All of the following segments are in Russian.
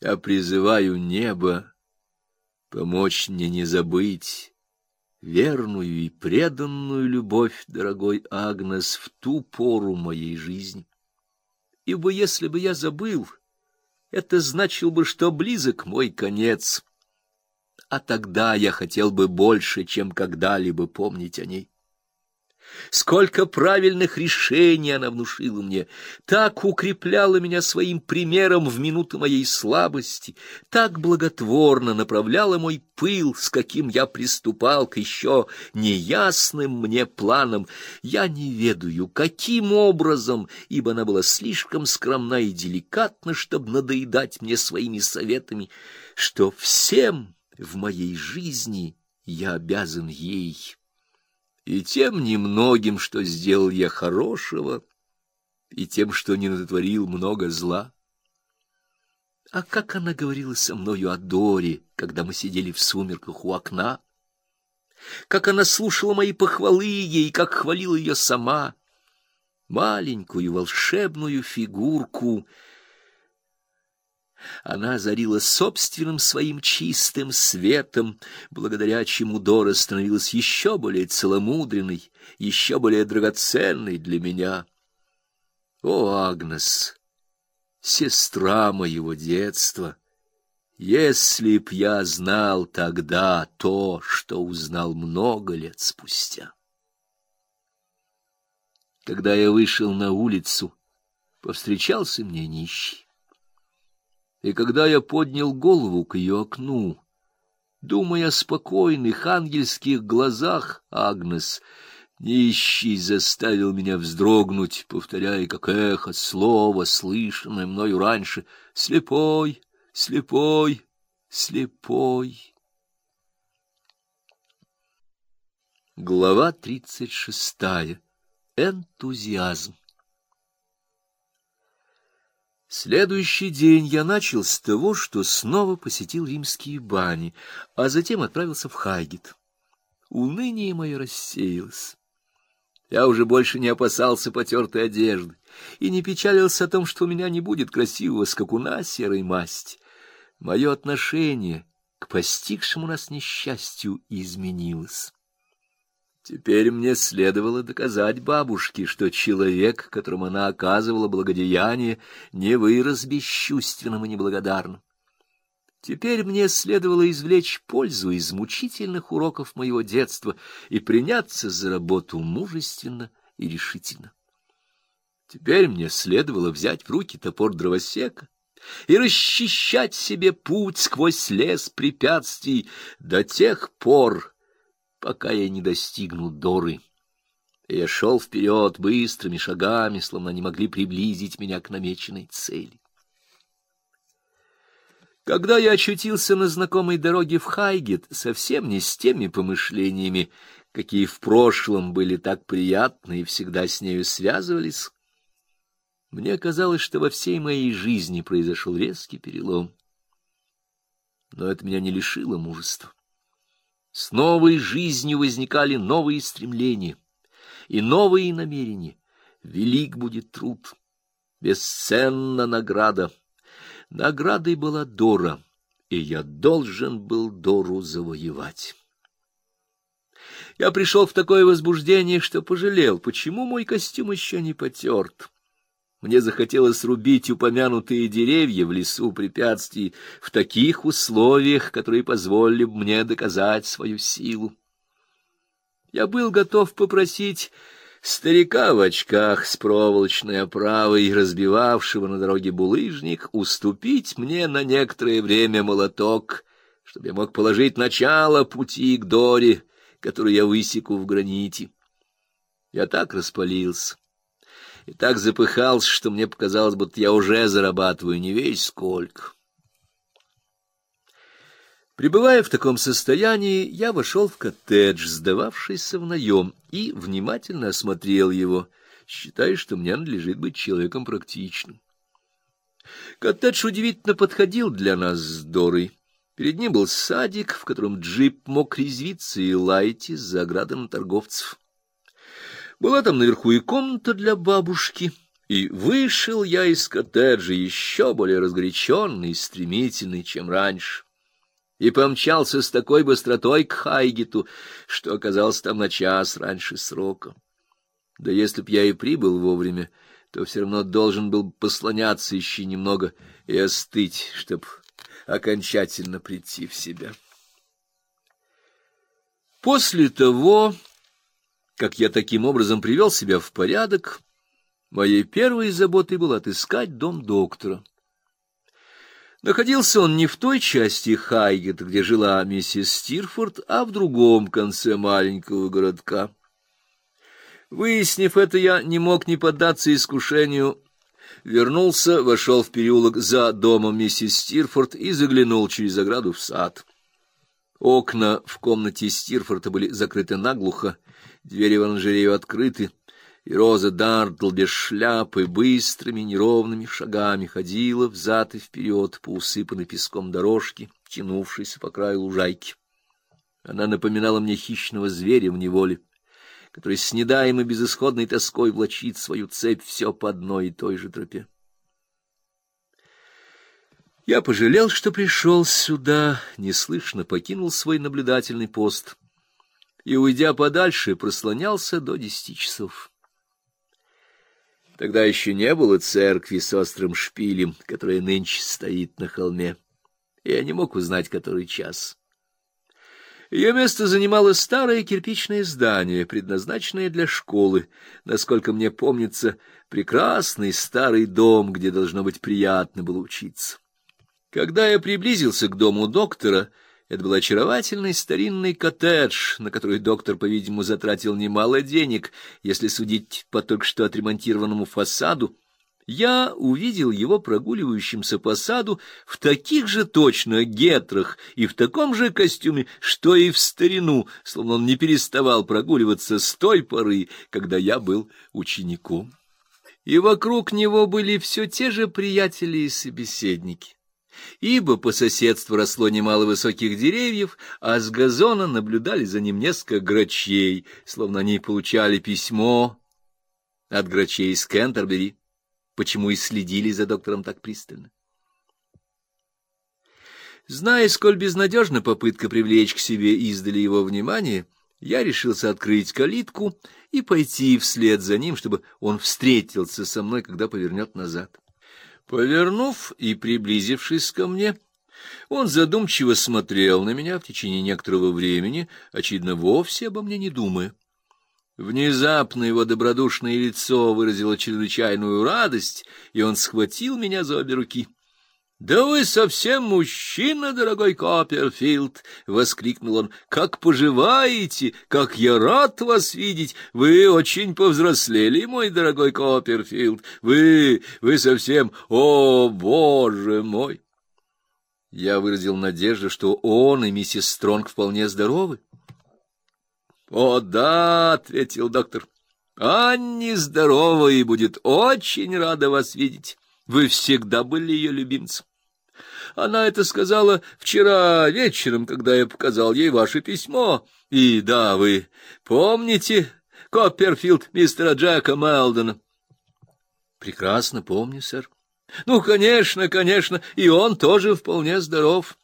Я призываю небо помочь мне не забыть верную и преданную любовь, дорогой Агнес, в ту пору моей жизни. Ибо если бы я забыл, это значило бы, что близок мой конец, а тогда я хотел бы больше, чем когда-либо помнить о ней. Сколько правильных решений она внушила мне, так укрепляла меня своим примером в минуты моей слабости, так благотворно направляла мой пыл, с каким я приступал к еще неясным мне планам. Я не ведаю, каким образом, ибо она была слишком скромна и деликатна, чтобы надоедать мне своими советами, что всем в моей жизни я обязан ей и тем немногим, что сделал я хорошего, и тем, что не натворил много зла. А как она говорила со мною о Доре, когда мы сидели в сумерках у окна? Как она слушала мои похвалы ей, как хвалила ее сама, маленькую волшебную фигурку — она озарила собственным своим чистым светом, благодаря чему Дора становилась еще более целомудренной, еще более драгоценной для меня. О, Агнес, сестра моего детства! Если б я знал тогда то, что узнал много лет спустя. Когда я вышел на улицу, повстречался мне нищий. И когда я поднял голову к ее окну, думая о спокойных ангельских глазах, Агнес, нищий заставил меня вздрогнуть, повторяя, как эхо, слово, слышанное мною раньше, «Слепой, слепой, слепой». Глава тридцать шестая. Энтузиазм. Следующий день я начал с того, что снова посетил римские бани, а затем отправился в Хайгет. Уныние мое рассеялось. Я уже больше не опасался потертой одежды и не печалился о том, что у меня не будет красивого скакуна серой масти. Мое отношение к постигшему нас несчастью изменилось. Теперь мне следовало доказать бабушке, что человек, которому она оказывала благодеяние, не вырос бесчувственным и неблагодарным. Теперь мне следовало извлечь пользу из мучительных уроков моего детства и приняться за работу мужественно и решительно. Теперь мне следовало взять в руки топор дровосека и расчищать себе путь сквозь лес препятствий до тех пор, пока я не достигну Доры. Я шел вперед быстрыми шагами, словно не могли приблизить меня к намеченной цели. Когда я очутился на знакомой дороге в Хайгет, совсем не с теми помышлениями, какие в прошлом были так приятны и всегда с нею связывались, мне казалось, что во всей моей жизни произошел резкий перелом. Но это меня не лишило мужества. С новой жизнью возникали новые стремления и новые намерения. Велик будет труд, бесценна награда. Наградой была Дора, и я должен был Дору завоевать. Я пришел в такое возбуждение, что пожалел, почему мой костюм еще не потерт. Мне захотелось рубить упомянутые деревья в лесу препятствий в таких условиях, которые позволили бы мне доказать свою силу. Я был готов попросить старика в очках с проволочной оправой, разбивавшего на дороге булыжник, уступить мне на некоторое время молоток, чтобы я мог положить начало пути к Доре, который я высеку в граните. Я так распалился и так запыхался, что мне показалось, будто я уже зарабатываю не весь сколько. Пребывая в таком состоянии, я вошел в коттедж, сдававшийся в наем, и внимательно осмотрел его, считая, что мне надлежит быть человеком практичным. Коттедж удивительно подходил для нас с Дорой. Перед ним был садик, в котором джип мог резвиться и лаять из-за ограды на торговцев. Была там наверху и комната для бабушки, И вышел я из коттеджа еще более разгоряченный и стремительный, чем раньше, и помчался с такой быстротой к Хайгету, что оказался там на час раньше срока. Да если б я и прибыл вовремя, то все равно должен был послоняться еще немного и остыть, чтоб окончательно прийти в себя. После того, как я таким образом привел себя в порядок, моей первой заботой было отыскать дом доктора. Находился он не в той части Хайгета, где жила миссис Стирфорд, а в другом конце маленького городка. Выяснив это, я не мог не поддаться искушению. Вернулся, вошел в переулок за домом миссис Стирфорд и заглянул через ограду в сад. Окна в комнате Стирфорда были закрыты наглухо, двери в оранжерею открыты, и Роза Дартл без шляпы быстрыми неровными шагами ходила взад и вперед по усыпанной песком дорожке, тянувшейся по краю лужайки. Она напоминала мне хищного зверя в неволе, который с недаемой безысходной тоской влачит свою цепь все по одной и той же тропе. Я пожалел, что пришел сюда, неслышно покинул свой наблюдательный пост и, уйдя подальше, прослонялся до десяти часов. Тогда еще не было церкви с острым шпилем, которая нынче стоит на холме. Я не мог узнать, который час. Ее место занимало старое кирпичное здание, предназначенное для школы, насколько мне помнится, прекрасный старый дом, где должно быть приятно было учиться. Когда я приблизился к дому доктора, это был очаровательный старинный коттедж, на который доктор, по-видимому, затратил немало денег, если судить по только что отремонтированному фасаду. Я увидел его прогуливающимся по саду в таких же точно гетрах и в таком же костюме, что и в старину, словно он не переставал прогуливаться с той поры, когда я был учеником. И вокруг него были все те же приятели и собеседники ибо по соседству росло немало высоких деревьев, а с газона наблюдали за ним несколько грачей, словно они получали письмо от грачей из Кентербери, почему и следили за доктором так пристально. Зная, сколь безнадежна попытка привлечь к себе издали его внимание, я решился открыть калитку и пойти вслед за ним, чтобы он встретился со мной, когда повернет назад. Повернув и приблизившись ко мне, он задумчиво смотрел на меня в течение некоторого времени, очевидно, вовсе обо мне не думая. Внезапно его добродушное лицо выразило чрезвычайную радость, и он схватил меня за обе руки. Да вы совсем мужчина, дорогой Копперфилд, воскликнул он. Как поживаете? Как я рад вас видеть. Вы очень повзрослели, мой дорогой Копперфилд. Вы вы совсем, о, боже мой. Я выразил надежду, что он и миссис Стронг вполне здоровы. О, да, ответил доктор. Анни здорова и будет очень рада вас видеть. Вы всегда были ее любимцем. Она это сказала вчера вечером, когда я показал ей ваше письмо. И да, вы помните Копперфилд мистера Джека Мелдона? Прекрасно помню, сэр. Ну, конечно, конечно, и он тоже вполне здоров.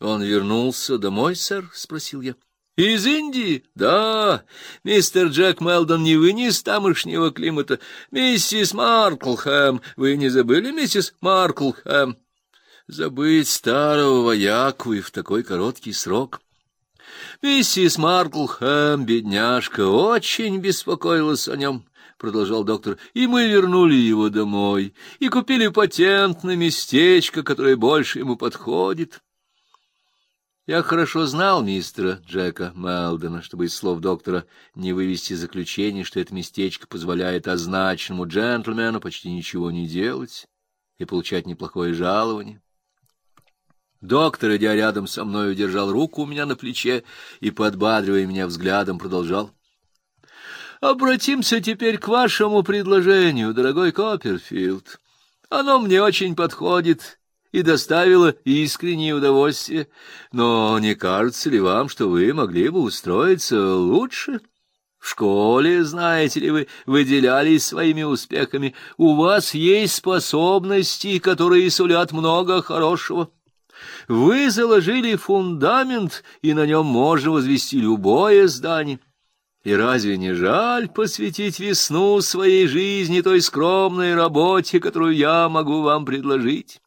Он вернулся домой, сэр, спросил я. Из Индии? Да. Мистер Джек Мелдон не вынес тамошнего климата. Миссис Марклхэм, вы не забыли, миссис Марклхэм? Забыть старого вояку и в такой короткий срок. Миссис Марклхэм, бедняжка, очень беспокоилась о нем, — продолжал доктор, — и мы вернули его домой и купили патент на местечко, которое больше ему подходит. Я хорошо знал мистера Джека Мелдона, чтобы из слов доктора не вывести заключение, что это местечко позволяет означенному джентльмену почти ничего не делать и получать неплохое жалование. Доктор, идя рядом со мной, удержал руку у меня на плече и, подбадривая меня взглядом, продолжал. «Обратимся теперь к вашему предложению, дорогой Копперфилд. Оно мне очень подходит» и доставило искреннее удовольствие. Но не кажется ли вам, что вы могли бы устроиться лучше? В школе, знаете ли, вы выделялись своими успехами. У вас есть способности, которые сулят много хорошего. Вы заложили фундамент, и на нем можно возвести любое здание. И разве не жаль посвятить весну своей жизни той скромной работе, которую я могу вам предложить?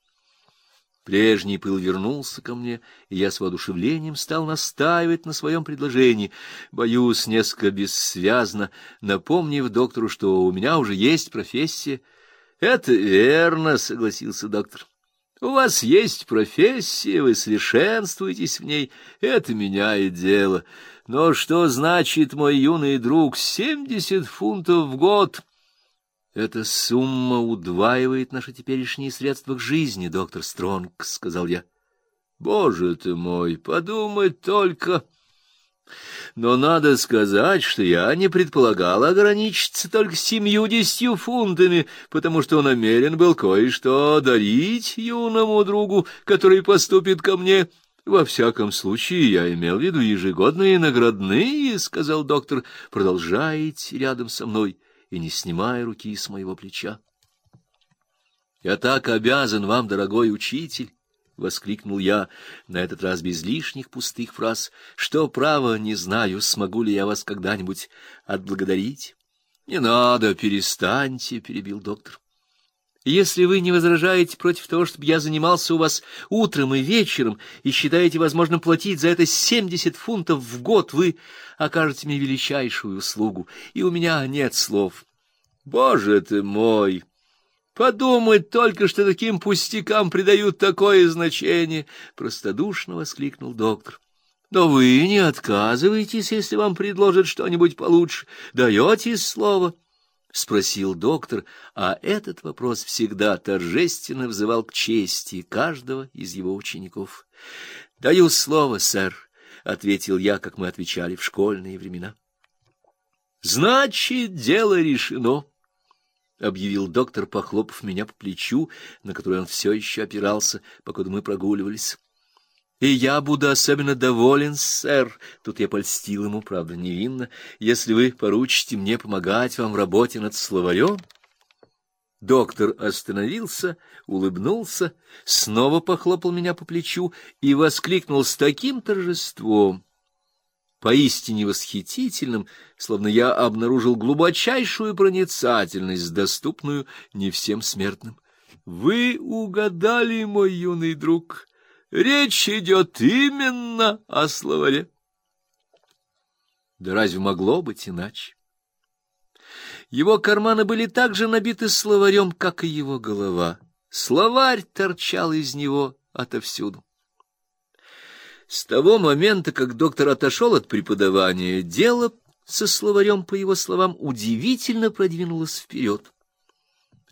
Прежний пыл вернулся ко мне, и я с воодушевлением стал настаивать на своем предложении, боюсь, несколько бессвязно, напомнив доктору, что у меня уже есть профессия. — Это верно, — согласился доктор. — У вас есть профессия, вы совершенствуетесь в ней, это меняет дело. Но что значит, мой юный друг, семьдесят фунтов в год? — Эта сумма удваивает наши теперешние средства к жизни, доктор Стронг, — сказал я. — Боже ты мой, подумать только... Но надо сказать, что я не предполагал ограничиться только семьюдесятью фунтами, потому что намерен был кое-что дарить юному другу, который поступит ко мне. Во всяком случае, я имел в виду ежегодные наградные, — сказал доктор, продолжая идти рядом со мной и не снимая руки с моего плеча. — Я так обязан вам, дорогой учитель! — воскликнул я, на этот раз без лишних пустых фраз, — что, право, не знаю, смогу ли я вас когда-нибудь отблагодарить. — Не надо, перестаньте, — перебил доктор. Если вы не возражаете против того, чтобы я занимался у вас утром и вечером, и считаете возможным платить за это семьдесят фунтов в год, вы окажете мне величайшую услугу, и у меня нет слов. Боже ты мой! Подумать только, что таким пустякам придают такое значение! — простодушно воскликнул доктор. Но вы не отказываетесь, если вам предложат что-нибудь получше. Даете слово? —— спросил доктор, а этот вопрос всегда торжественно взывал к чести каждого из его учеников. — Даю слово, сэр, — ответил я, как мы отвечали в школьные времена. — Значит, дело решено, — объявил доктор, похлопав меня по плечу, на которое он все еще опирался, пока мы прогуливались. И я буду особенно доволен, сэр, тут я польстил ему, правда, невинно, если вы поручите мне помогать вам в работе над словарем. Доктор остановился, улыбнулся, снова похлопал меня по плечу и воскликнул с таким торжеством, поистине восхитительным, словно я обнаружил глубочайшую проницательность, доступную не всем смертным. — Вы угадали, мой юный друг! — Речь идет именно о словаре. Да разве могло быть иначе? Его карманы были так же набиты словарем, как и его голова. Словарь торчал из него отовсюду. С того момента, как доктор отошел от преподавания, дело со словарем, по его словам, удивительно продвинулось вперед.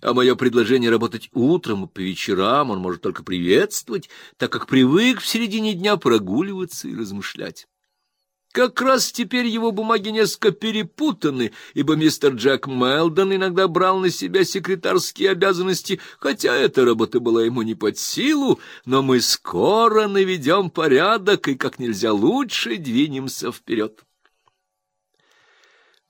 А мое предложение работать утром и по вечерам он может только приветствовать, так как привык в середине дня прогуливаться и размышлять. Как раз теперь его бумаги несколько перепутаны, ибо мистер Джек Мелдон иногда брал на себя секретарские обязанности, хотя эта работа была ему не под силу, но мы скоро наведем порядок и как нельзя лучше двинемся вперед.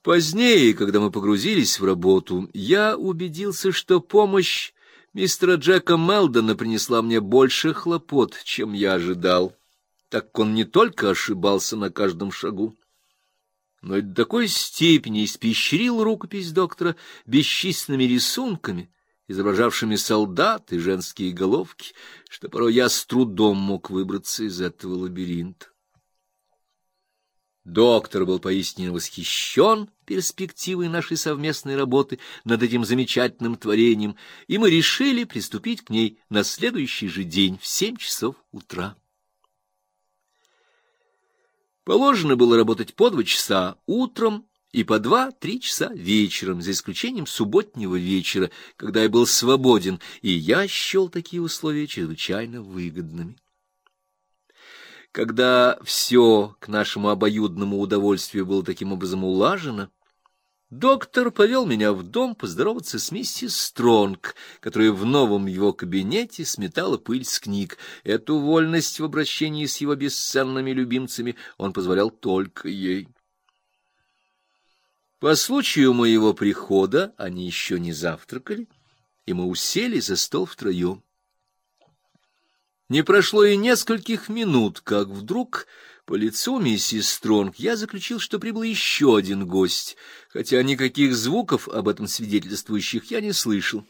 Позднее, когда мы погрузились в работу, я убедился, что помощь мистера Джека Мелдона принесла мне больше хлопот, чем я ожидал, так как он не только ошибался на каждом шагу, но и до такой степени испещрил рукопись доктора бесчисленными рисунками, изображавшими солдат и женские головки, что порой я с трудом мог выбраться из этого лабиринта. Доктор был поистине восхищен перспективой нашей совместной работы над этим замечательным творением, и мы решили приступить к ней на следующий же день в семь часов утра. Положено было работать по два часа утром и по два-три часа вечером, за исключением субботнего вечера, когда я был свободен, и я счел такие условия чрезвычайно выгодными. Когда все к нашему обоюдному удовольствию было таким образом улажено, доктор повел меня в дом поздороваться с миссис Стронг, которая в новом его кабинете сметала пыль с книг. Эту вольность в обращении с его бесценными любимцами он позволял только ей. По случаю моего прихода они еще не завтракали, и мы усели за стол втроем. Не прошло и нескольких минут, как вдруг по лицу миссис Стронг я заключил, что прибыл еще один гость, хотя никаких звуков об этом свидетельствующих я не слышал.